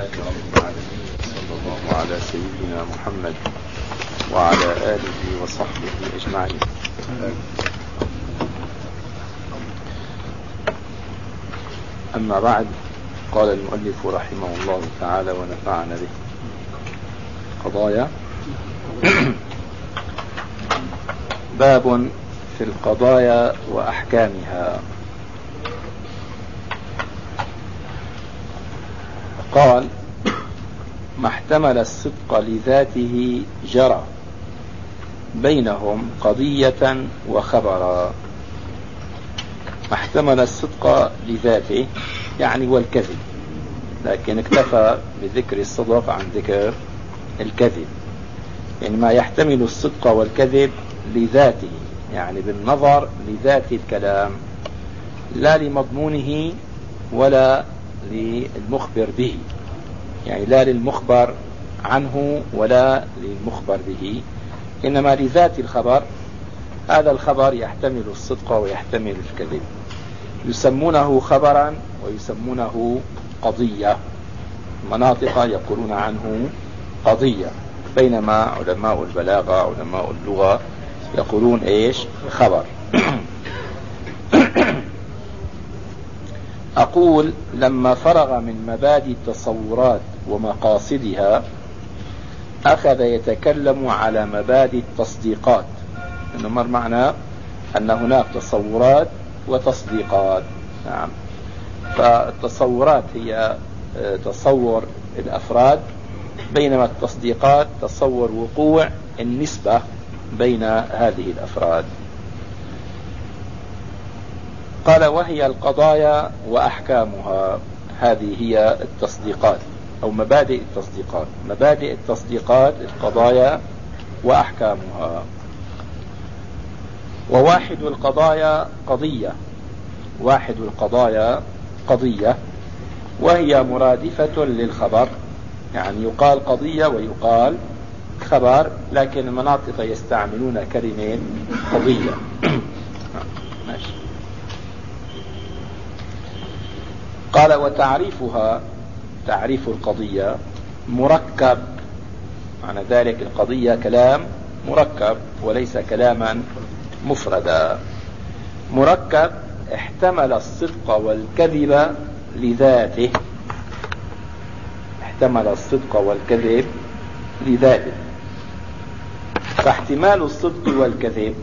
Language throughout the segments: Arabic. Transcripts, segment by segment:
لله رب العالمين صلى الله على سيدنا محمد وعلى آله وصحبه أجمعين. أما بعد قال المؤلف رحمه الله تعالى ونفعنا به. قضايا؟ باب في القضايا وأحكامها. قال ما احتمل الصدق لذاته جرى بينهم قضية وخبرا. ما احتمل الصدق لذاته يعني والكذب لكن اكتفى بذكر الصدق عن ذكر الكذب. يعني ما يحتمل الصدق والكذب لذاته يعني بالنظر لذات الكلام لا لمضمونه ولا للمخبر به. يعني لا للمخبر عنه ولا للمخبر به. إنما لذات الخبر هذا الخبر يحتمل الصدق ويحتمل الكذب. يسمونه خبرا ويسمونه قضية. مناطق يقولون عنه قضية. بينما علماء البلاغة علماء اللغة يقولون إيش؟ خبر. أقول لما فرغ من مبادئ التصورات ومقاصدها أخذ يتكلم على مبادئ التصديقات. إنه مر معنا أن هناك تصورات وتصديقات. نعم. فالتصورات هي آه، تصور الأفراد بينما التصديقات تصور وقوع النسبة بين هذه الأفراد. قال وهي القضايا وأحكامها. هذه هي التصديقات أو مبادئ التصديقات. مبادئ التصديقات القضايا وأحكامها. وواحد القضايا قضية. واحد القضايا قضية. وهي مرادفة للخبر. يعني يقال قضية ويقال خبر لكن المناطق يستعملون كلمين قضية. قال وتعريفها تعريف القضية مركب. معنى ذلك القضية كلام مركب وليس كلاما مفردا. مركب احتمل الصدق والكذب لذاته. احتمل الصدق والكذب لذاته. فاحتمال الصدق والكذب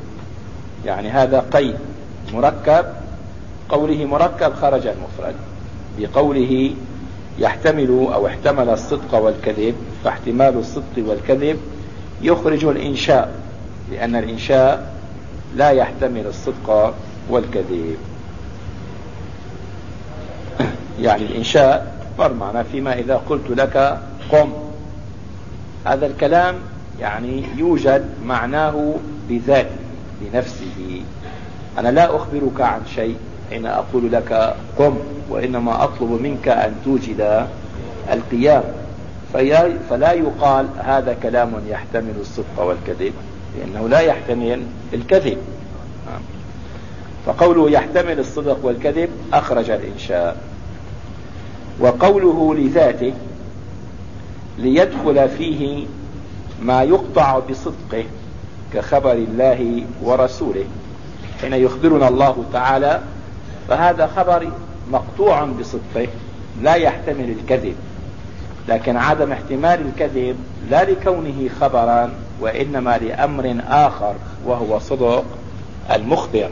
يعني هذا قيد مركب قوله مركب خرج المفرد. بقوله يحتمل أو احتمل الصدق والكذب فاحتمال الصدق والكذب يخرج الإنشاء لأن الإنشاء لا يحتمل الصدق والكذب. يعني الإنشاء مر معنا فيما إذا قلت لك قم. هذا الكلام يعني يوجد معناه بذاته بنفسه. أنا لا أخبرك عن شيء. حين أقول لك قم وإنما أطلب منك أن توجد القيام. فلا يقال هذا كلام يحتمل الصدق والكذب لأنه لا يحتمل الكذب. فقوله يحتمل الصدق والكذب أخرج الإنشاء. وقوله لذاته ليدخل فيه ما يقطع بصدقه كخبر الله ورسوله حين يخبرنا الله تعالى فهذا خبر مقطوع بصدقه لا يحتمل الكذب. لكن عدم احتمال الكذب لا لكونه خبرا وإنما لأمر آخر وهو صدق المخبر.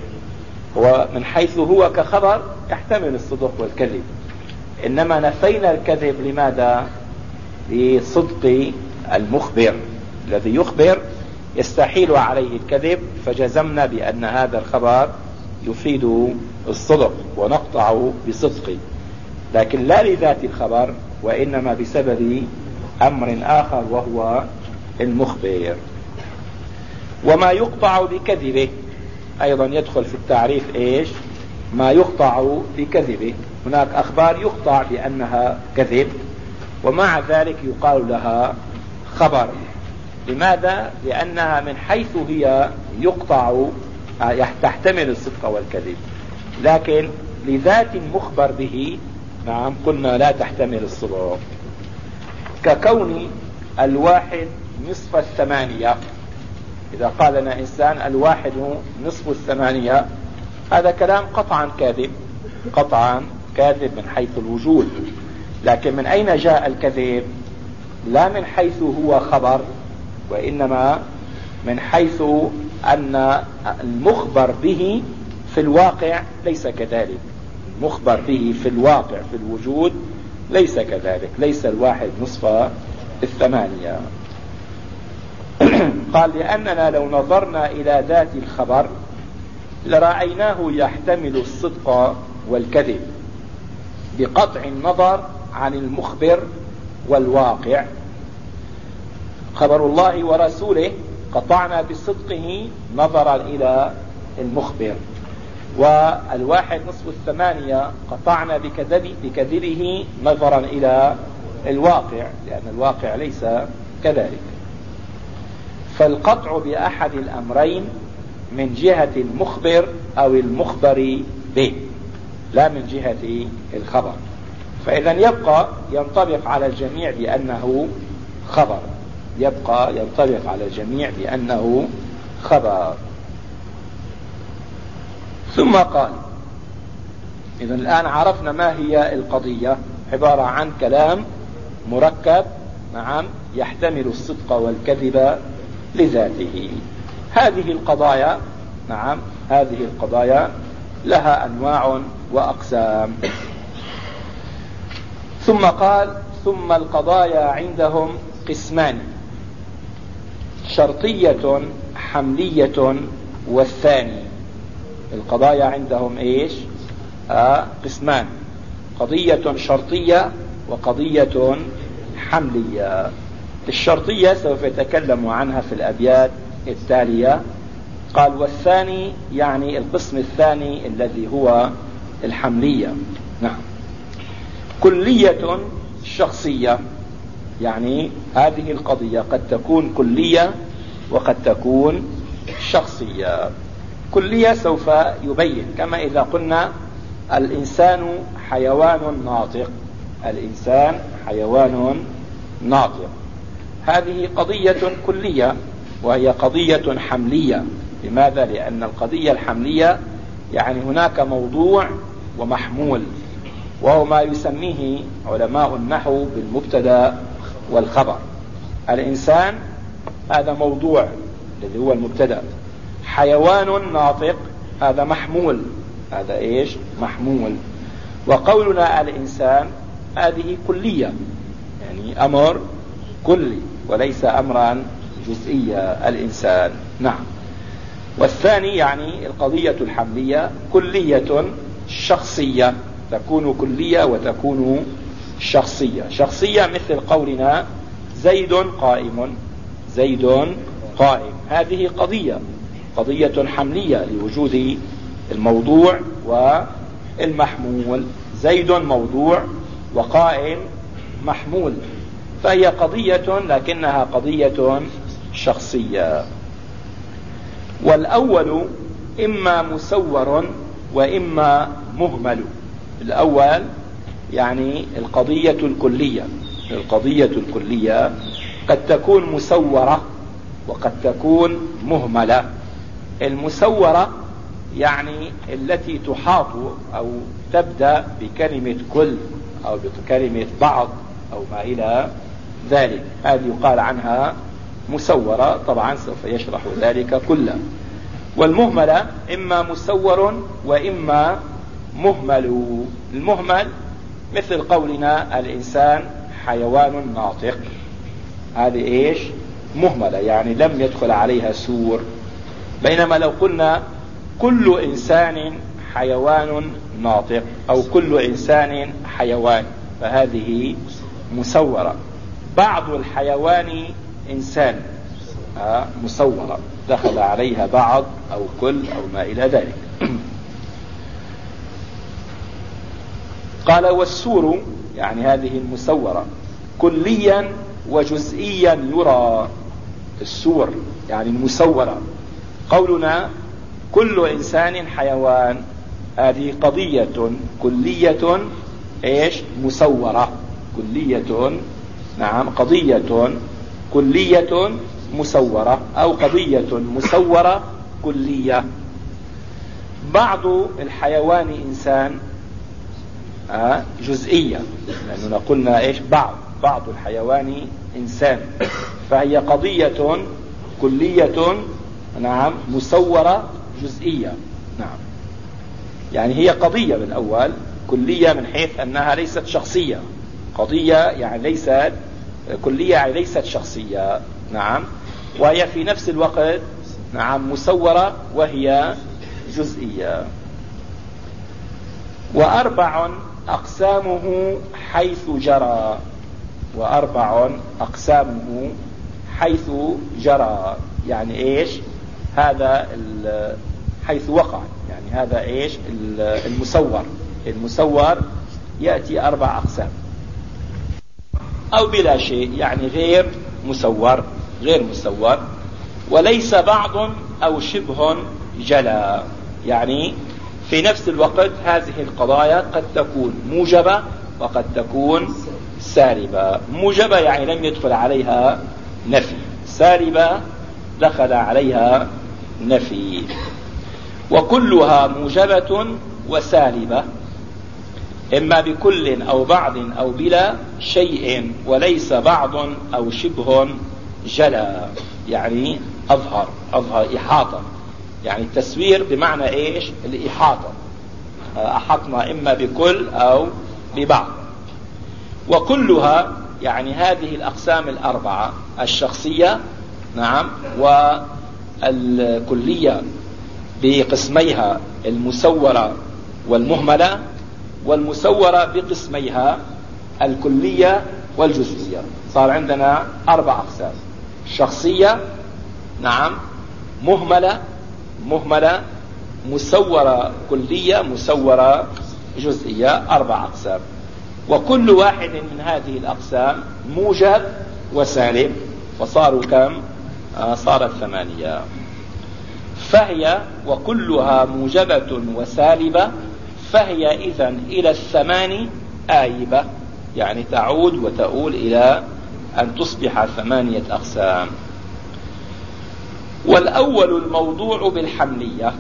هو من حيث هو كخبر يحتمل الصدق والكذب. إنما نفينا الكذب لماذا؟ لصدق المخبر. الذي يخبر يستحيل عليه الكذب فجزمنا بأن هذا الخبر يفيد الصدق ونقطع بصدقه لكن لا لذات الخبر وإنما بسبب أمر آخر وهو المخبر. وما يقطع بكذبه أيضا يدخل في التعريف إيش؟ ما يقطع بكذبه. هناك أخبار يقطع بأنها كذب ومع ذلك يقال لها خبر. لماذا؟ لأنها من حيث هي يقطع آه، تحتمل الصدق والكذب. لكن لذات مخبر به نعم قلنا لا تحتمل الصدق ككون الواحد نصف الثمانية. إذا قال لنا إنسان الواحد نصف الثمانية هذا كلام قطعا كاذب قطعا كاذب من حيث الوجود. لكن من أين جاء الكذب؟ لا من حيث هو خبر وإنما من حيث أن المخبر به في الواقع ليس كذلك. المخبر به في الواقع في الوجود ليس كذلك. ليس الواحد نصف الثمانية. قال لأننا لو نظرنا إلى ذات الخبر لرأيناه يحتمل الصدق والكذب بقطع النظر عن المخبر والواقع. خبر الله ورسوله قطعنا بصدقه نظرا إلى المخبر. والواحد نصف الثمانية قطعنا بكذب بكذبه نظرا إلى الواقع لأن الواقع ليس كذلك. فالقطع بأحد الأمرين من جهة المخبر أو المخبر به لا من جهة الخبر. فإذا يبقى ينطبق على الجميع بأنه خبر. يبقى ينطبق على الجميع بأنه خبر. ثم قال إذا الآن عرفنا ما هي القضية. عبارة عن كلام مركب نعم يحتمل الصدق والكذب لذاته. هذه القضايا نعم هذه القضايا لها أنواع وأقسام. ثم قال ثم القضايا عندهم قسمان. شرطية حملية والثاني. القضايا عندهم إيش؟ آه قسمان. قضية شرطية وقضية حملية. الشرطية سوف يتكلم عنها في الأبيات التالية. قال والثاني يعني القسم الثاني الذي هو الحملية. نعم. كلية شخصية. يعني هذه القضية قد تكون كلية وقد تكون شخصية. كلية سوف يبين. كما إذا قلنا الإنسان حيوان ناطق. الإنسان حيوان ناطق. هذه قضية كلية وهي قضية حملية. لماذا؟ لأن القضية الحملية يعني هناك موضوع ومحمول وهو ما يسميه علماء النحو بالمبتدا والخبر. الإنسان هذا موضوع الذي هو المبتدا. حيوان ناطق هذا محمول. هذا إيش؟ محمول. وقولنا الإنسان هذه كلية يعني أمر كلي وليس أمرا جزئيا الإنسان. نعم. والثاني يعني القضية الحملية كلية شخصية تكون كلية وتكون شخصية. شخصية مثل قولنا زيد قائم زيد قائم. هذه قضية. قضية حملية لوجود الموضوع والمحمول. زيد موضوع وقائم محمول. فهي قضية لكنها قضية شخصية. والأول إما مسور وإما مهمل. الأول يعني القضية الكلية. القضية الكلية قد تكون مسورة وقد تكون مهملة. المسورة يعني التي تحاط أو تبدأ بكلمة كل أو بكلمة بعض أو ما إلى ذلك. هذه يقال عنها مسورة طبعا سوف يشرح ذلك كله. والمهملة إما مسور وإما مهمل. المهمل مثل قولنا الإنسان حيوان ناطق. هذه إيش؟ مهملة يعني لم يدخل عليها سور. بينما لو قلنا كل إنسان حيوان ناطق أو كل إنسان حيوان فهذه مسورة. بعض الحيوان إنسان آه، مصورة دخل عليها بعض أو كل أو ما إلى ذلك. قال والسور يعني هذه المسورة كليا وجزئيا يرى. السور يعني المسورة. قولنا كل إنسان حيوان. هذه قضية كلية إيش؟ مسورة. كلية نعم قضية كلية مسورة أو قضية مسورة كلية. بعض الحيوان إنسان آه، جزئية لأننا قلنا إيش؟ بعض بعض الحيوان إنسان. فهي قضية كلية نعم مسورة جزئية. نعم. يعني هي قضية بالأول كلية من حيث أنها ليست شخصية. قضية يعني ليست كلية يعني ليست شخصية. نعم. وهي في نفس الوقت نعم مسورة وهي جزئية. وأربع أقسامه حيث جرى. وأربع أقسامه حيث جرى. يعني إيش؟ هذا حيث وقع. يعني هذا إيش؟ المسور. المسور يأتي أربع أقسام. أو بلا شيء يعني غير مسور غير مسور. وليس بعض أو شبه جلا. يعني في نفس الوقت هذه القضايا قد تكون موجبة وقد تكون سالبة موجبة يعني لم يدخل عليها نفي. سالبة دخل عليها نفي. وكلها موجبة وسالبة إما بكل أو بعض أو بلا شيء وليس بعض أو شبه جلا يعني أظهر أظهر إحاطة. يعني التسوير بمعنى إيش؟ الإحاطة. أحطنا إما بكل أو ببعض. وكلها يعني هذه الأقسام الأربعة الشخصية نعم والكلية بقسميها المسورة والمهملة والمسورة بقسميها الكلية والجزئية. صار عندنا أربع أقسام. شخصية نعم مهملة مهملة مسورة كلية مسورة جزئية أربع أقسام. وكل واحد من هذه الأقسام موجب وسالب وصاروا كم؟ صارت ثمانية. فهي وكلها موجبة وسالبة فهي إذا إلى الثمان آيبة يعني تعود وتؤول إلى أن تصبح ثمانية أقسام. والأول الموضوع بالحملية.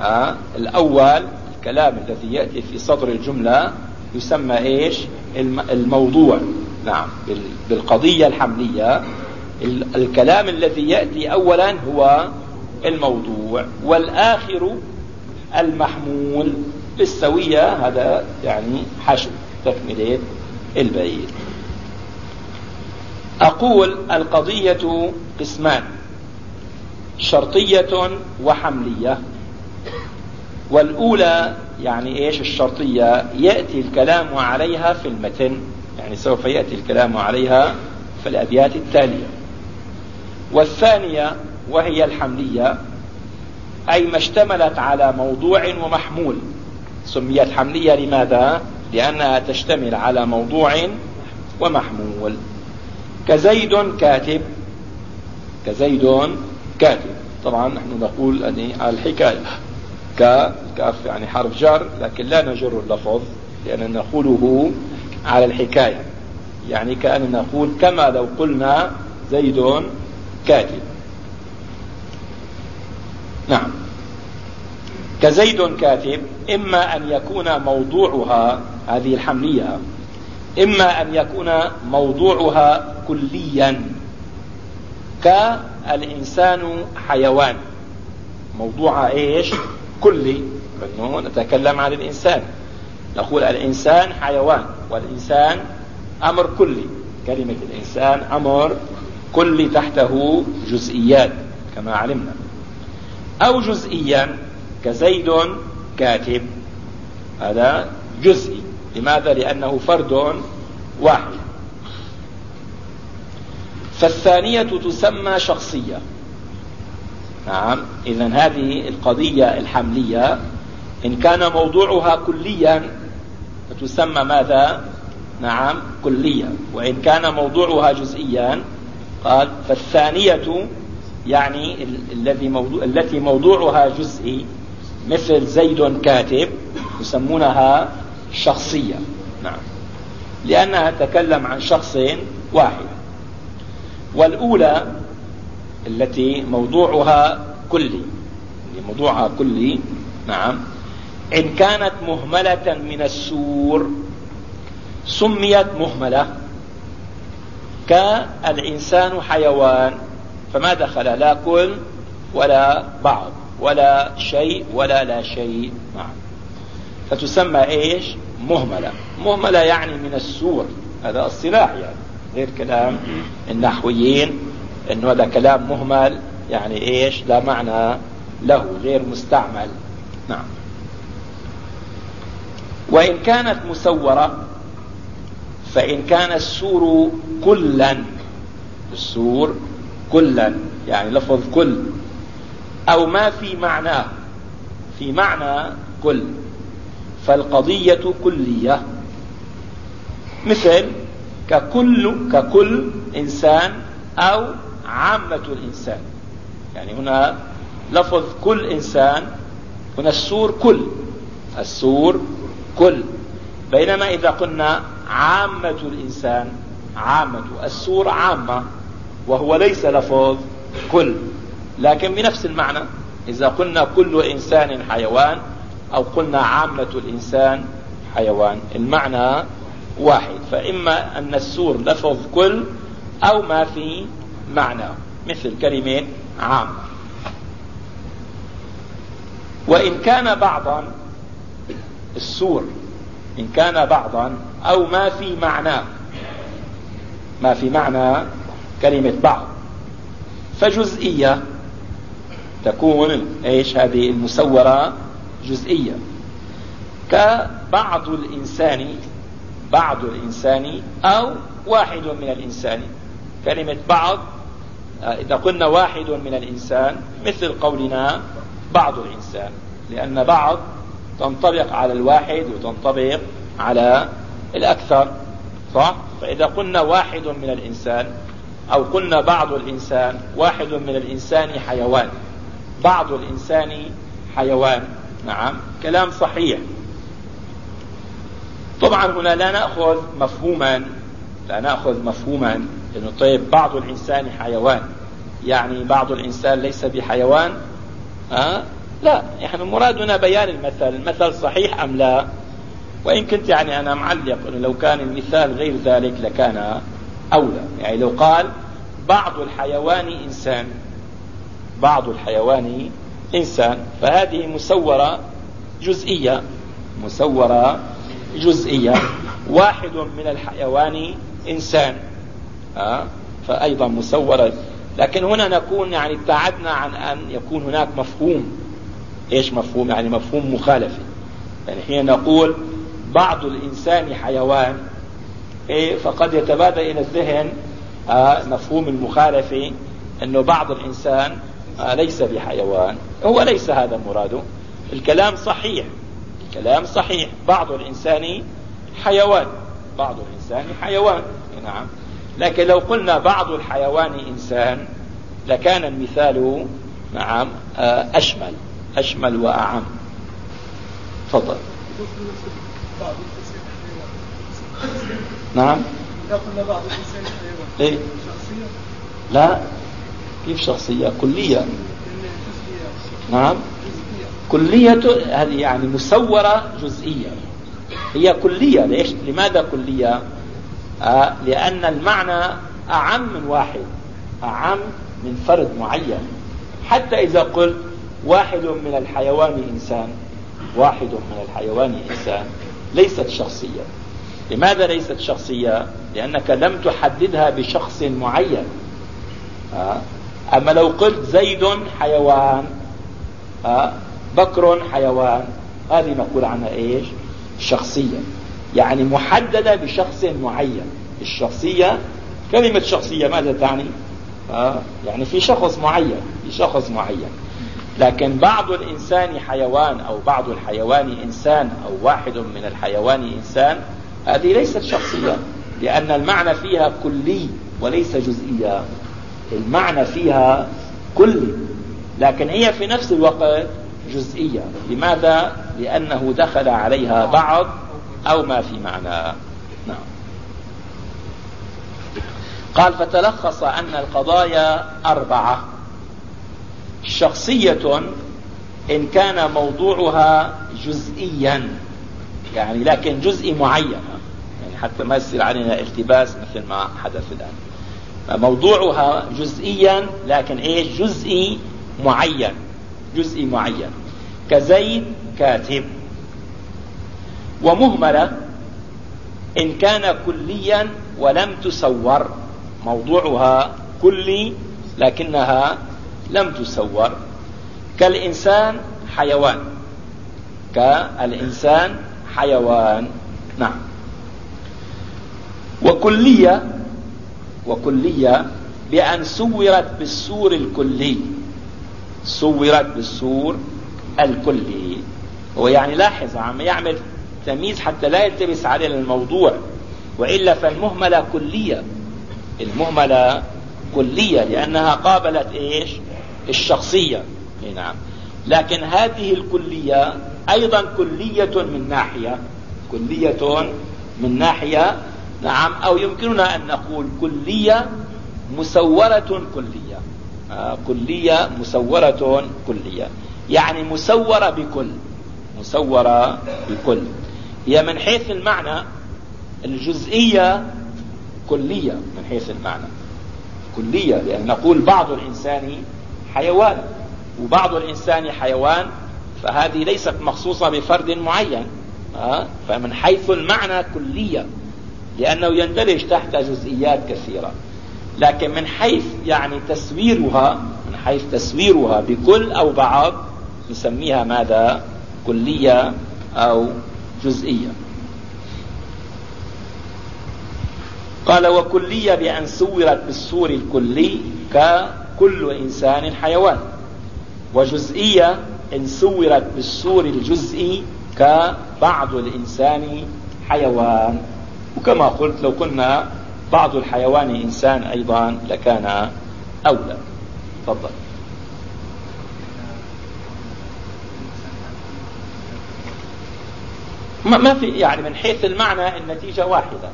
آه الأول الكلام الذي يأتي في صدر الجملة يسمى إيش؟ الموضوع. نعم بالقضية الحملية. الكلام الذي يأتي أولا هو الموضوع والآخر المحمول بالسوية هذا يعني حشو تكملة البيت. أقول القضية قسمان شرطية وحملية. والأولى يعني إيش الشرطية؟ يأتي الكلام عليها في المتن يعني سوف يأتي الكلام عليها في الأبيات التالية. والثانية وهي الحملية أي ما اشتملت على موضوع ومحمول. سميت حملية لماذا؟ لأنها تشتمل على موضوع ومحمول. كزيد كاتب كزيد كاتب. طبعا نحن نقول يعني الحكاية كاف يعني حرف جر لكن لا نجر اللفظ لأننا نقوله على الحكاية. يعني كأننا نقول كما لو قلنا زيد كاتب. نعم. كزيد كاتب إما أن يكون موضوعها هذه الحملية إما أن يكون موضوعها كليا كالإنسان حيوان. موضوعها إيش؟ كلي. لأنه نتكلم عن الإنسان. نقول الإنسان حيوان والإنسان أمر كلي. كلمة الإنسان أمر كلي تحته جزئيات كما علمنا. أو جزئيا كزيد كاتب. هذا جزئي. لماذا؟ لأنه فرد واحد. فالثانية تسمى شخصية. نعم إذا هذه القضية الحملية إن كان موضوعها كليا فتسمى ماذا؟ نعم كلية وإن كان موضوعها جزئيا قال فالثانية يعني الذي موضوع التي موضوعها جزئي مثل زيد كاتب يسمونها شخصية. نعم. لأنها تكلم عن شخص واحدة والأولى التي موضوعها كلي موضوعها كلي نعم إن كانت مهملة من السور سميت مهملة كالإنسان حيوان فما دخل لا كل ولا بعض ولا شيء ولا لا شيء. نعم. فتسمى إيش؟ مهملة. مهملة يعني من السور. هذا الصلاح يعني. غير كلام النحويين انه هذا كلام مهمل يعني إيش؟ لا معنى له غير مستعمل. نعم. وإن كانت مسورة فإن كان السور كلا السور كلا يعني لفظ كل أو ما في معناه في معنى كل فالقضية كلية. مثل ككل ككل إنسان أو عامة الإنسان. يعني هنا لفظ كل إنسان هنا السور كل السور كل. بينما إذا قلنا عامة الإنسان عامة السور عامة وهو ليس لفظ كل. لكن بنفس المعنى إذا قلنا كل إنسان حيوان أو قلنا عامة الإنسان حيوان المعنى واحد. فإما أن السور لفظ كل أو ما في معنى مثل كلمة عامة وإن كان بعضا السور إن كان بعضا أو ما في معناه ما في معنى كلمة بعض. فجزئية تكون إيش؟ هذه المسورة جزئية. كبعض الإنسان بعض الإنسان أو واحد من الإنسان. كلمة بعض إذا قلنا واحد من الإنسان مثل قولنا بعض الإنسان. لأن بعض تنطبق على الواحد وتنطبق على الأكثر صح؟ فإذا قلنا واحد من الإنسان أو قلنا بعض الإنسان واحد من الإنسان حيوان. بعض الإنسان حيوان. نعم كلام صحيح. طبعا هنا لا نأخذ مفهوما لا نأخذ مفهوما إنه طيب بعض الإنسان حيوان. يعني بعض الإنسان ليس بحيوان؟ أه؟ لا يعني مرادنا بيان المثل المثل صحيح أم لا؟ وإن كنت يعني أنا معلق أنه لو كان المثال غير ذلك لكان أولى. يعني لو قال بعض الحيوان إنسان. بعض الحيوان إنسان. فهذه مسورة جزئية. مسورة جزئية. واحد من الحيوان إنسان. أه؟ فأيضا مسورة. لكن هنا نكون يعني ابتعدنا عن أن يكون هناك مفهوم. إيش مفهوم؟ يعني مفهوم مخالفة يعني حين نقول بعض الإنسان حيوان إيه فقد يتبادر إلى الذهن آه مفهوم المخالفة أنه بعض الإنسان آه ليس بحيوان. هو ليس هذا مراده الكلام صحيح الكلام صحيح. بعض الإنسان حيوان بعض الإنسان حيوان نعم. لكن لو قلنا بعض الحيوان إنسان لكان المثال نعم آه أشمل أشمل وأعم. تفضل. نعم. قلنا بعض الإنسان حيوان. إيه؟ شخصية؟ لا. كيف شخصية؟ كلية. نعم. كلية هذه يعني مسورة جزئية. هي كلية. ليش؟ لماذا كلية؟ آه لأن المعنى أعم من واحد. أعم من فرد معين. حتى إذا قلت واحد من الحيوان إنسان. واحد من الحيوان إنسان. ليست شخصية. لماذا ليست شخصية؟ لأنك لم تحددها بشخص معين. آه. أما لو قلت زيد حيوان آه. بكر حيوان هذه نقول عنها إيش؟ شخصية. يعني محددة بشخص معين. الشخصية كلمة شخصية ماذا تعني؟ آه. يعني في شخص معين في شخص معين. لكن بعض الإنسان حيوان أو بعض الحيوان إنسان أو واحد من الحيوان إنسان هذه ليست شخصية لأن المعنى فيها كلي وليس جزئية. المعنى فيها كلي لكن هي في نفس الوقت جزئية. لماذا؟ لأنه دخل عليها بعض أو ما في معنى. نعم. قال فتلخص أن القضايا أربعة. شخصية إن كان موضوعها جزئيا يعني لكن جزئي معين يعني حتى ما يصير علينا التباس مثل ما حدث الآن. موضوعها جزئيا لكن إيش؟ جزئي معين جزئي معين. كزيد كاتب. ومهملة إن كان كليا ولم تسور. موضوعها كلي لكنها لم تسور كالإنسان حيوان كالإنسان حيوان. نعم. وكلية وكلية بأن سورت بالسور الكلي سورت بالسور الكلي. ويعني لاحظ عم يعمل تمييز حتى لا يلتبس علينا الموضوع وإلا فالمهملة كلية. المهملة كلية لأنها قابلت إيش؟ الشخصية. نعم. لكن هذه الكلية أيضا كلية من ناحية كلية من ناحية نعم أو يمكننا أن نقول كلية مسورة كلية. آه كلية مسورة كلية. يعني مسورة بكل مسورة بكل. هي من حيث المعنى الجزئية كلية من حيث المعنى. كلية لأن نقول بعض الإنسان حيوان وبعض الإنسان حيوان فهذه ليست مخصوصة بفرد معين أه؟ فمن حيث المعنى كلية لأنه يندرج تحت جزئيات كثيرة. لكن من حيث يعني تسويرها من حيث تسويرها بكل أو بعض نسميها ماذا؟ كلية أو جزئية. قال وكلية بأن سورت بالسور الكلي ككل إنسان حيوان. وجزئية إن سورت بالسور الجزئي كبعض الإنسان حيوان. وكما قلت لو كنا بعض الحيوان إنسان أيضا لكان أولى. تفضل. ما في يعني من حيث المعنى النتيجة واحدة.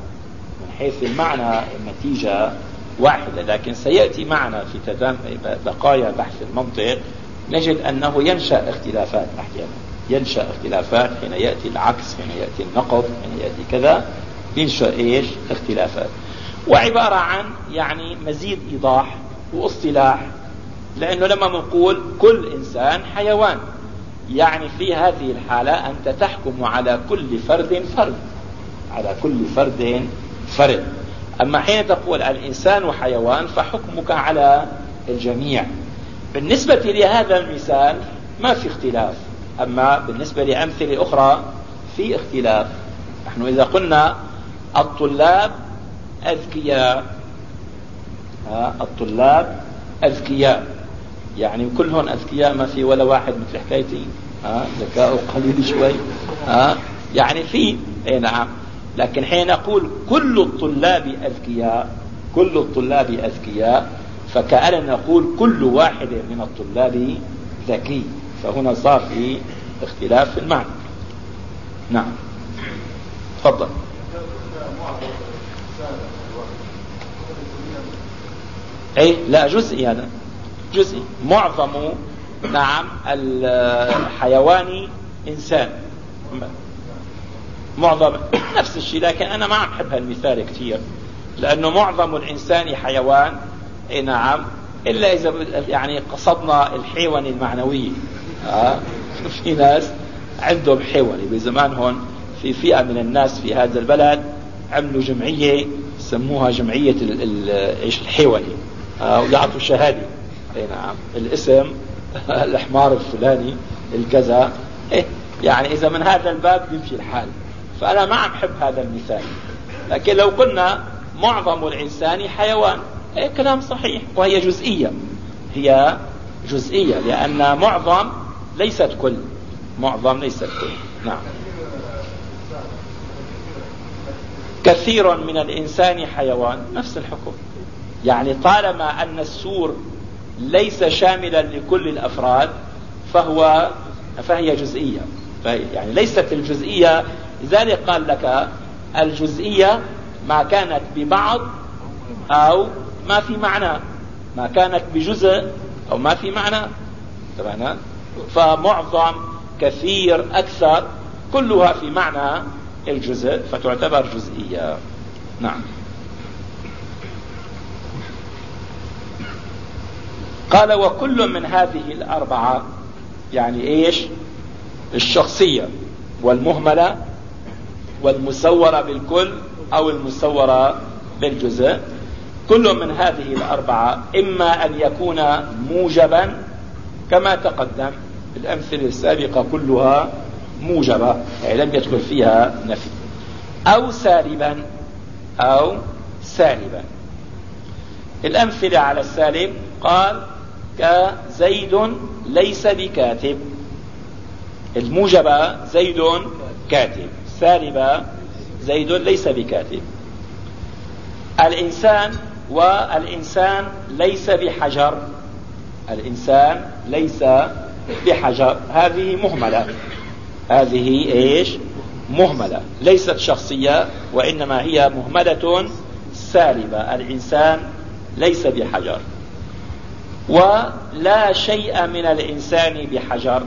من حيث المعنى النتيجة واحدة لكن سيأتي معنا في بقايا بحث المنطق نجد أنه ينشأ اختلافات أحيانا. ينشأ اختلافات حين يأتي العكس حين يأتي النقض حين يأتي كذا. ينشأ إيش؟ اختلافات. وعبارة عن يعني مزيد إيضاح واصطلاح لأنه لما نقول كل إنسان حيوان يعني في هذه الحالة أنت تحكم على كل فرد فرد على كل فرد فرد. أما حين تقول الإنسان حيوان فحكمك على الجميع. بالنسبة لهذا المثال ما في اختلاف. أما بالنسبة لأمثلة أخرى في اختلاف. نحن إذا قلنا الطلاب أذكياء. الطلاب أذكياء. يعني كلهم أذكياء ما في ولا واحد مثل حكايتي. ذكاء قليل شوي. يعني في أي نعم. لكن حين نقول كل الطلاب أذكياء كل الطلاب أذكياء فكأن نقول كل واحد من الطلاب ذكي فهنا صار في اختلاف في المعنى. نعم. تفضل. أي لا جزئي هذا. جزئي. معظم نعم الحيواني إنسان. معظم نفس الشيء لكن أنا ما عم هالمثال كثير لأنه معظم الإنسان حيوان أي نعم إلا إذا يعني قصدنا الحيواني المعنوية آه في ناس عندهم حيواني بزمانهم في فئة من الناس في هذا البلد عملوا جمعية سموها جمعية الحيواني. آه ويعطوا شهادة. أي نعم. الاسم الحمار الفلاني الكذا. إيه يعني إذا من هذا الباب يمشي الحال. فأنا ما عم بحب هذا المثال. لكن لو قلنا معظم الإنسان حيوان إيه كلام صحيح وهي جزئية. هي جزئية لأن معظم ليست كل. معظم ليست كل. نعم. كثير من الإنسان حيوان نفس الحكم. يعني طالما أن السور ليس شاملا لكل الأفراد فهو فهي جزئية. يعني ليست الجزئية لذلك قال لك الجزئية ما كانت ببعض أو ما في معنى ما كانت بجزء أو ما في معنى. تبعنا فمعظم كثير أكثر كلها في معنى الجزء فتعتبر جزئية. نعم. قال وكل من هذه الأربعة يعني إيش؟ الشخصية والمهملة والمسورة بالكل أو المسورة بالجزء. كل من هذه الأربعة إما أن يكون موجبا كما تقدم الأمثلة السابقة كلها موجبة يعني لم يدخل فيها نفي. أو سالبا أو سالبا. الأمثلة على السالب قال كزيد ليس بكاتب. الموجبة زيد كاتب. سالبة زيد ليس بكاتب. الإنسان والإنسان ليس بحجر. الإنسان ليس بحجر. هذه مهملة. هذه إيش؟ مهملة. ليست شخصية وإنما هي مهملة سالبة. الإنسان ليس بحجر. ولا شيء من الإنسان بحجر.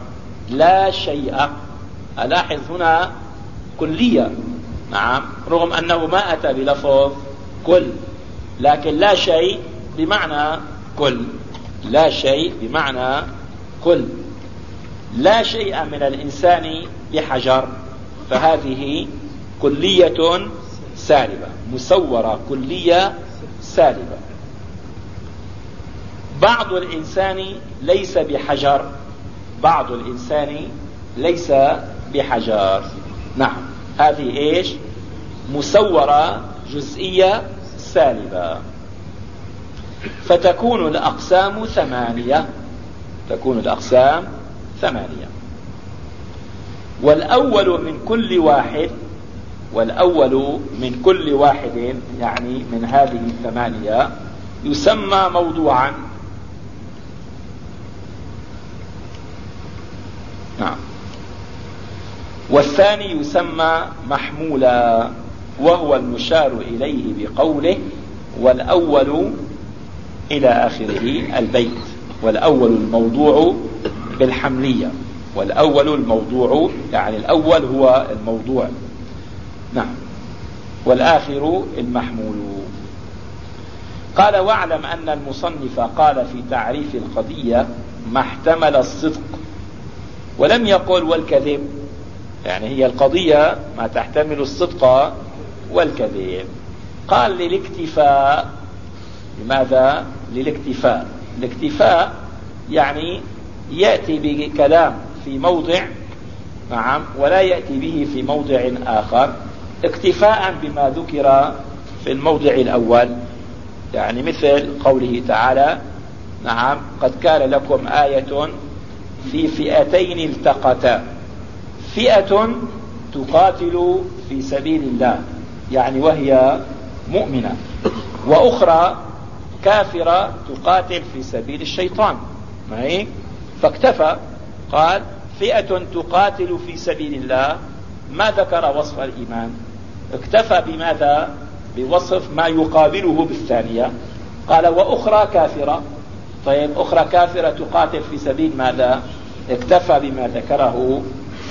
لا شيء. ألاحظ هنا كلية. نعم. رغم أنه ما أتى بلفظ كل لكن لا شيء بمعنى كل. لا شيء بمعنى كل. لا شيء من الإنسان بحجر فهذه كلية سالبة مسورة كلية سالبة. بعض الإنسان ليس بحجر بعض الإنسان ليس بحجر. نعم. هذه إيش؟ مسورة جزئية سالبة. فتكون الأقسام ثمانية. تكون الأقسام ثمانية. والأول من كل واحد والأول من كل واحد يعني من هذه الثمانية يسمى موضوعا. نعم. والثاني يسمى محمولا وهو المشار إليه بقوله والأول إلى آخره البيت والأول الموضوع بالحملية والأول الموضوع يعني الأول هو الموضوع. نعم. والآخر المحمول. قال واعلم أن المصنف قال في تعريف القضية ما احتمل الصدق. ولم يقل والكذب. يعني هي القضية ما تحتمل الصدق والكذب. قال للاكتفاء. لماذا؟ للاكتفاء. الاكتفاء يعني يأتي بكلام في موضع نعم ولا يأتي به في موضع آخر اكتفاء بما ذكر في الموضع الأول. يعني مثل قوله تعالى نعم قد كان لكم آية في فئتين التقتا. فئة تقاتل في سبيل الله يعني وهي مؤمنة. وأخرى كافرة تقاتل في سبيل الشيطان. معي؟ فاكتفى قال فئة تقاتل في سبيل الله ما ذكر وصف الإيمان؟ اكتفى بماذا؟ بوصف ما يقابله بالثانية. قال وأخرى كافرة. طيب أخرى كافرة تقاتل في سبيل ماذا؟ اكتفى بما ذكره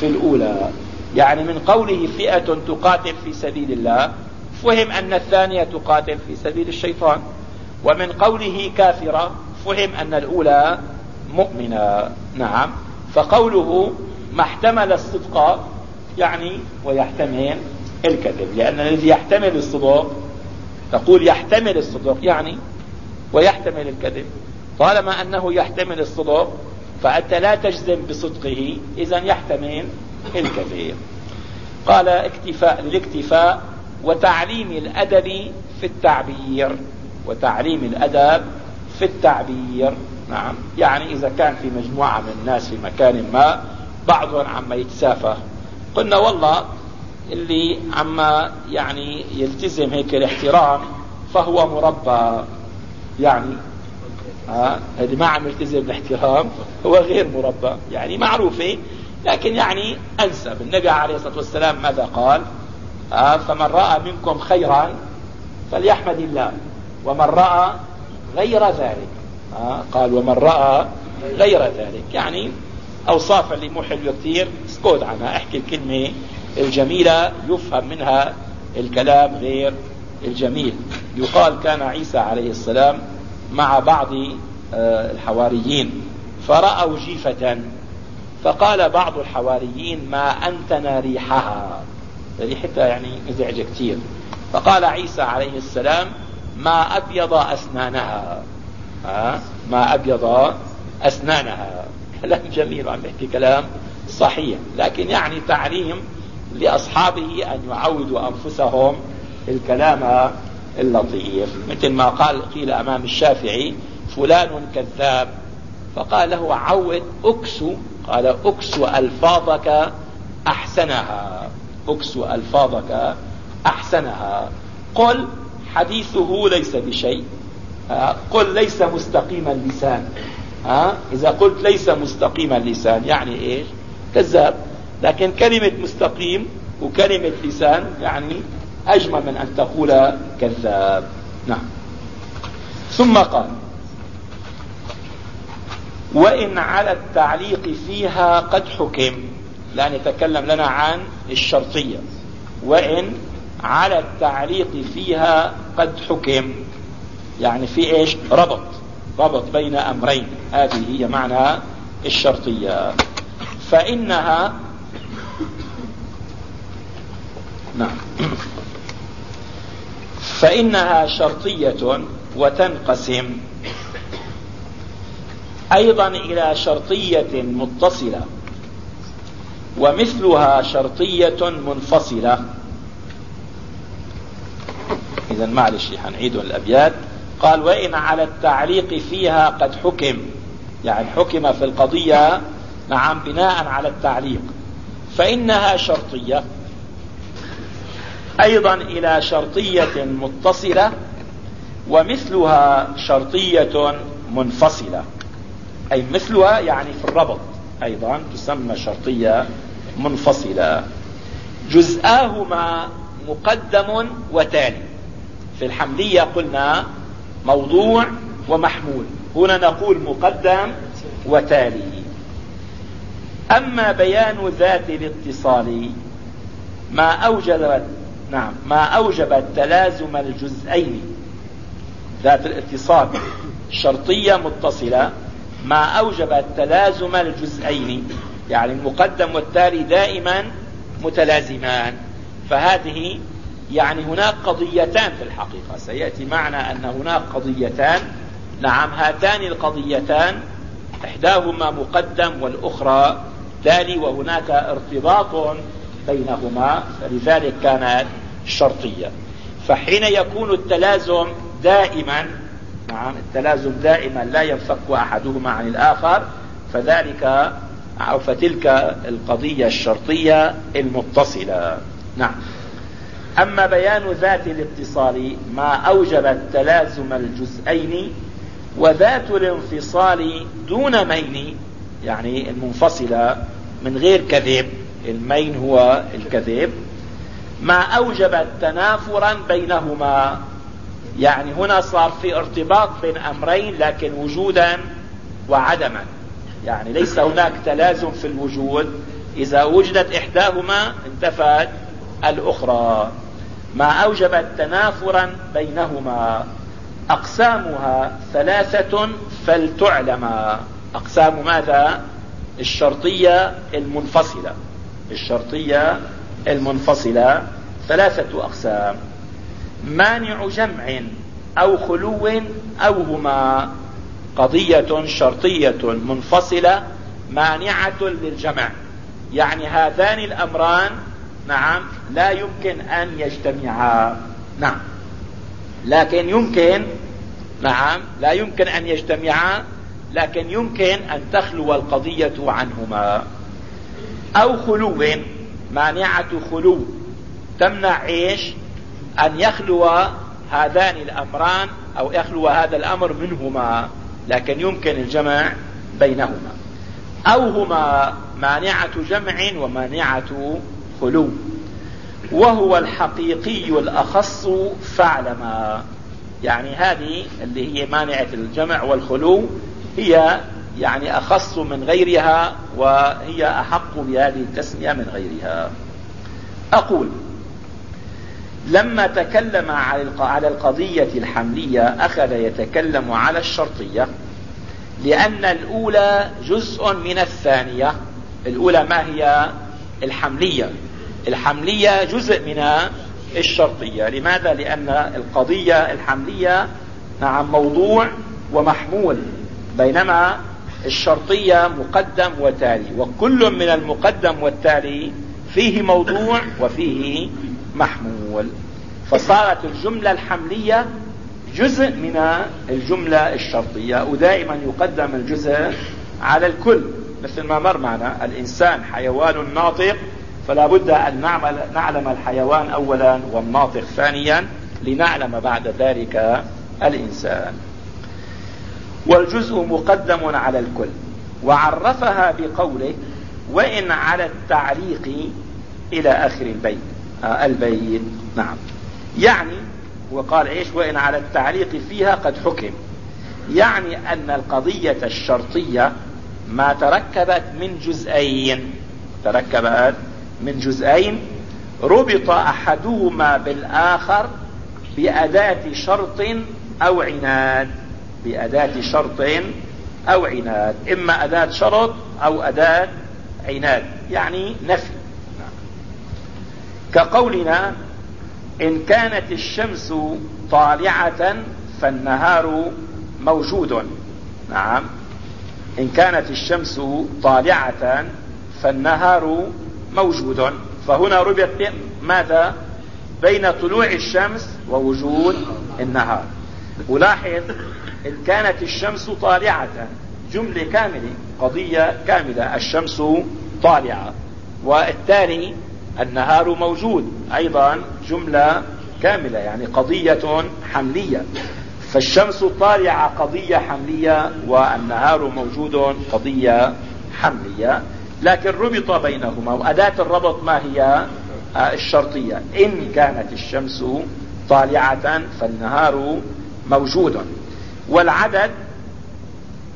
في الأولى. يعني من قوله فئة تقاتل في سبيل الله فهم أن الثانية تقاتل في سبيل الشيطان. ومن قوله كافرة فهم أن الأولى مؤمنة. نعم. فقوله ما احتمل الصدق يعني ويحتمل الكذب. لأن الذي يحتمل الصدق تقول يحتمل الصدق يعني ويحتمل الكذب. طالما أنه يحتمل الصدق فأنت لا تجزم بصدقه إذا يحتمل الكذب قال اكتفاء للاكتفاء وتعليم الأدب في التعبير. وتعليم الأدب في التعبير. نعم. يعني إذا كان في مجموعة من الناس في مكان ما بعضهم عما يتسافى قلنا والله اللي عما يعني يلتزم هيك الاحترام فهو مربى. يعني اللي ما عم يلتزم الاحترام هو غير مربى يعني معروفة لكن يعني أنسب. النبي عليه الصلاة والسلام ماذا قال؟ فمن رأى منكم خيرا فليحمد الله ومن رأى غير ذلك قال ومن رأى غير ذلك. يعني أوصاف اللي مو حلوة كثير اسكت عنها احكي الكلمة الجميلة يفهم منها الكلام غير الجميل. يقال كان عيسى عليه السلام مع بعض آه، الحواريين. فرأوا جيفة فقال بعض الحواريين ما أنتنا ريحها ريحتها يعني مزعجة كثير فقال عيسى عليه السلام ما أبيض أسنانها. ما أبيض أسنانها. كلام جميل عم يحكي كلام صحيح. لكن يعني تعليم لأصحابه أن يعودوا أنفسهم الكلام اللطيف مثل ما قال قيل أمام الشافعي فلان كذاب. فقال له عود أكسو قال أكسو ألفاظك أحسنها. أكسو ألفاظك أحسنها. قل حديثه ليس بشيء. قل ليس مستقيم اللسان. ها إذا قلت ليس مستقيم اللسان يعني إيش؟ كذاب. لكن كلمة مستقيم وكلمة لسان يعني أجمل من أن تقول كذاب. نعم. ثم قال وإن على التعليق فيها قد حكم لا نتكلم لنا عن الشرطية. وإن على التعليق فيها قد حكم يعني في إيش؟ ربط. ربط بين أمرين. هذه هي معنى الشرطية. فإنها نعم. فإنها شرطية وتنقسم. أيضا إلى شرطية متصلة ومثلها شرطية منفصلة. إذا معلش حنعيد الأبيات. قال وإن على التعليق فيها قد حكم يعني حكم في القضية نعم بناء على التعليق. فإنها شرطية. أيضا إلى شرطية متصلة ومثلها شرطية منفصلة. أي مثلها يعني في الربط أيضا تسمى شرطية منفصلة. جزآهما مقدم وتالي. في الحملية قلنا موضوع ومحمول. هنا نقول مقدم وتالي. أما بيان ذات الاتصال ما أوجب نعم. ما أوجب تلازم الجزئين ذات الاتصال شرطية متصلة ما أوجب تلازم الجزئين يعني المقدم والتالي دائما متلازمان. فهذه يعني هناك قضيتان في الحقيقة. سيأتي معنا أن هناك قضيتان. نعم هاتان القضيتان إحداهما مقدم والأخرى تالي وهناك ارتباط بينهما. لذلك كانت شرطية. فحين يكون التلازم دائما نعم التلازم دائما لا ينفك أحدهما عن الآخر فذلك أو فتلك القضية الشرطية المتصلة. نعم. أما بيان ذات الاتصال ما أوجب تلازم الجزئين وذات الانفصال دون مين يعني المنفصلة من غير كذب المين هو الكذب ما أوجب تنافرا بينهما. يعني هنا صار في ارتباط بين أمرين لكن وجودا وعدما. يعني ليس هناك تلازم في الوجود. إذا وجدت إحداهما انتفت الأخرى. ما أوجب تنافرا بينهما. أقسامها ثلاثة فلتعلم أقسام ماذا؟ الشرطية المنفصلة. الشرطية المنفصلة ثلاثة أقسام. مانع جمع أو خلو أو هما. قضية شرطية منفصلة مانعة للجمع. يعني هذان الأمران نعم لا يمكن أن يجتمعا. نعم. لكن يمكن نعم لا يمكن أن يجتمعا لكن يمكن أن تخلو القضية عنهما. أو خلو مانعة خلو. تمنع إيش؟ أن يخلو هذان الأمران أو يخلو هذا الأمر منهما لكن يمكن الجمع بينهما. أو هما مانعة جمع ومانعة خلو. وهو الحقيقي الأخص فاعلما. يعني هذه اللي هي مانعة الجمع والخلو هي يعني أخص من غيرها وهي أحق بهذه التسمية من غيرها. أقول لما تكلم على القضية الحملية أخذ يتكلم على الشرطية لأن الأولى جزء من الثانية. الأولى ما هي؟ الحملية. الحملية جزء من الشرطية. لماذا؟ لأن القضية الحملية نعم موضوع ومحمول بينما الشرطية مقدم وتالي وكل من المقدم والتالي فيه موضوع وفيه محمول. فصارت الجملة الحملية جزء من الجملة الشرطية ودائما يقدم الجزء على الكل. مثل ما مر معنا الإنسان حيوان ناطق فلا بد أن نعمل نعلم الحيوان أولا والناطق ثانيا لنعلم بعد ذلك الإنسان. والجزء مقدم على الكل. وعرفها بقوله وإن على التعليق إلى آخر البيت. آه البيت. نعم. يعني وقال إيش؟ وإن على التعليق فيها قد حكم. يعني أن القضية الشرطية ما تركبت من جزئين. تركبت من جزئين. ربط أحدهما بالآخر بأداة شرط أو عناد. بأداة شرط أو عناد. إما أداة شرط أو أداة عناد. يعني نفي. كقولنا إن كانت الشمس طالعة فالنهار موجود. نعم. إن كانت الشمس طالعة فالنهار موجود. فهنا ربط ماذا؟ بين طلوع الشمس ووجود النهار. ولاحظ إن كانت الشمس طالعة. جملة كاملة قضية كاملة الشمس طالعة. والتالي النهار موجود. أيضا جملة كاملة يعني قضية حملية. فالشمس طالعة قضية حملية والنهار موجود قضية حملية. لكن ربط بينهما وأداة الربط ما هي؟ آه، الشرطية. إن كانت الشمس طالعة فالنهار موجود. والعدد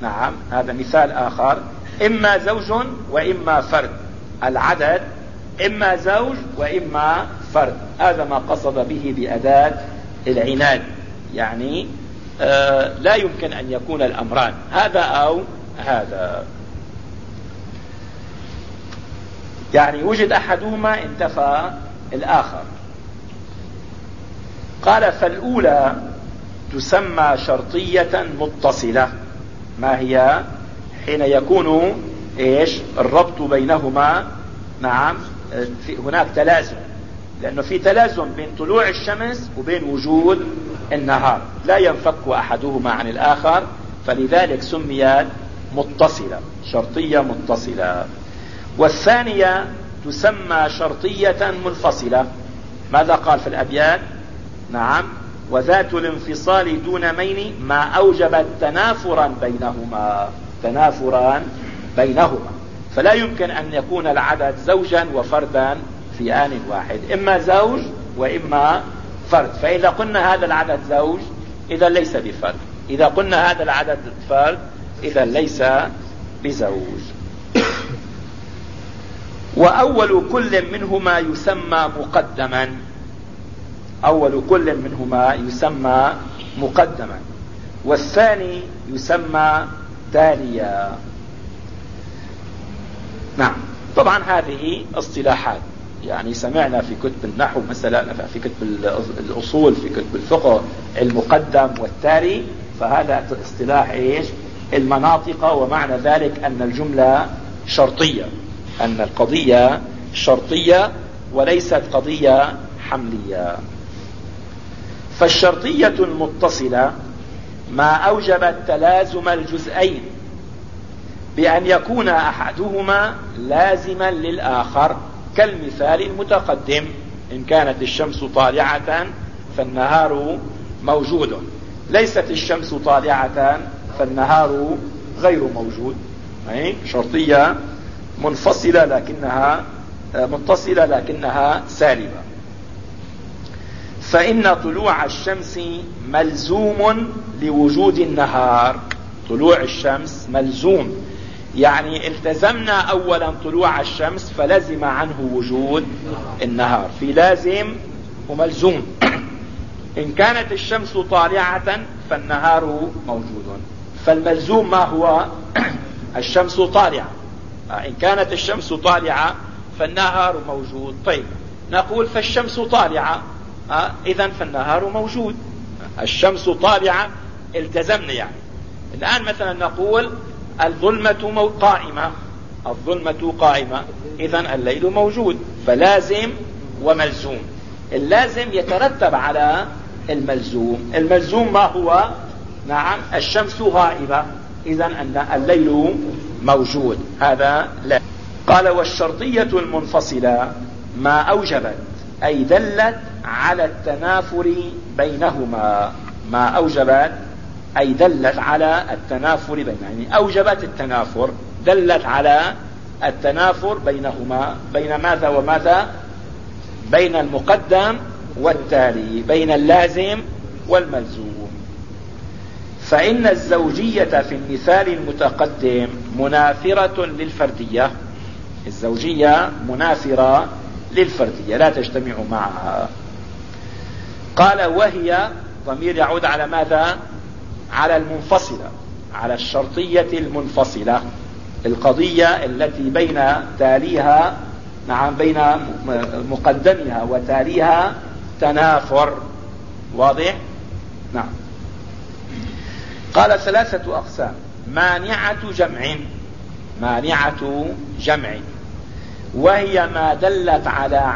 نعم هذا مثال آخر إما زوج وإما فرد. العدد إما زوج وإما فرد. هذا ما قصد به بأداة العناد. يعني آه لا يمكن أن يكون الأمران. هذا أو هذا. يعني وجد أحدهما انتفى الآخر. قال فالأولى تسمى شرطية متصلة. ما هي؟ حين يكون إيش؟ الربط بينهما. نعم. هناك تلازم. لأنه في تلازم بين طلوع الشمس وبين وجود النهار. لا ينفك أحدهما عن الآخر. فلذلك سميت متصلة. شرطية متصلة. والثانية تسمى شرطية منفصلة. ماذا قال في الأبيات؟ نعم. وذات الانفصال دون مين؟ ما أوجب تنافرا بينهما. تنافرا بينهما. فلا يمكن أن يكون العدد زوجا وفردا في آن واحد. إما زوج وإما فرد. فإذا قلنا هذا العدد زوج إذا ليس بفرد. إذا قلنا هذا العدد فرد إذا ليس بزوج. وأول كل منهما يسمى مقدما. أول كل منهما يسمى مقدما والثاني يسمى تاليا. نعم طبعا هذه اصطلاحات. يعني سمعنا في كتب النحو مثلا في كتب الأصول في كتب الفقه المقدم والتالي. فهذا اصطلاح إيش؟ المناطق ومعنى ذلك أن الجملة شرطية أن القضية شرطية وليست قضية حملية. فالشرطية المتصلة ما أوجب تلازم الجزئين بأن يكون أحدهما لازما للآخر كالمثال المتقدم. إن كانت الشمس طالعة فالنهار موجود. ليست الشمس طالعة فالنهار غير موجود. شرطية منفصلة لكنها متصلة لكنها سالبة. فإن طلوع الشمس ملزوم لوجود النهار. طلوع الشمس ملزوم. يعني التزمنا اولا طلوع الشمس فلزم عنه وجود النهار. في لازم وملزوم. إن كانت الشمس طالعة فالنهار موجود. فالملزوم ما هو؟ الشمس طالعة. إن كانت الشمس طالعة فالنهار موجود. طيب نقول فالشمس طالعة. اذا فالنهار موجود. الشمس طالعة التزمنا يعني. الآن مثلا نقول الظلمة قائمة. الظلمة قائمة. اذا الليل موجود. فلازم وملزوم. اللازم يترتب على الملزوم. الملزوم ما هو؟ نعم الشمس غائبة. اذا الليل موجود. هذا لا. قال والشرطية المنفصلة ما اوجبت أي دلت على التنافر بينهما. ما أوجبت؟ أي دلت على التنافر بين يعني أوجبت التنافر دلت على التنافر بينهما. بين ماذا وماذا؟ بين المقدم والتالي بين اللازم والملزوم. فإن الزوجية في المثال المتقدم منافرة للفردية. الزوجية منافرة للفردية لا تجتمع معها. قال وهي ضمير يعود على ماذا؟ على المنفصلة على الشرطية المنفصلة القضية التي بين تاليها نعم بين مقدمها وتاليها تنافر. واضح؟ نعم. قال ثلاثة أقسام مانعة جمع مانعة جمع. وهي ما دلت على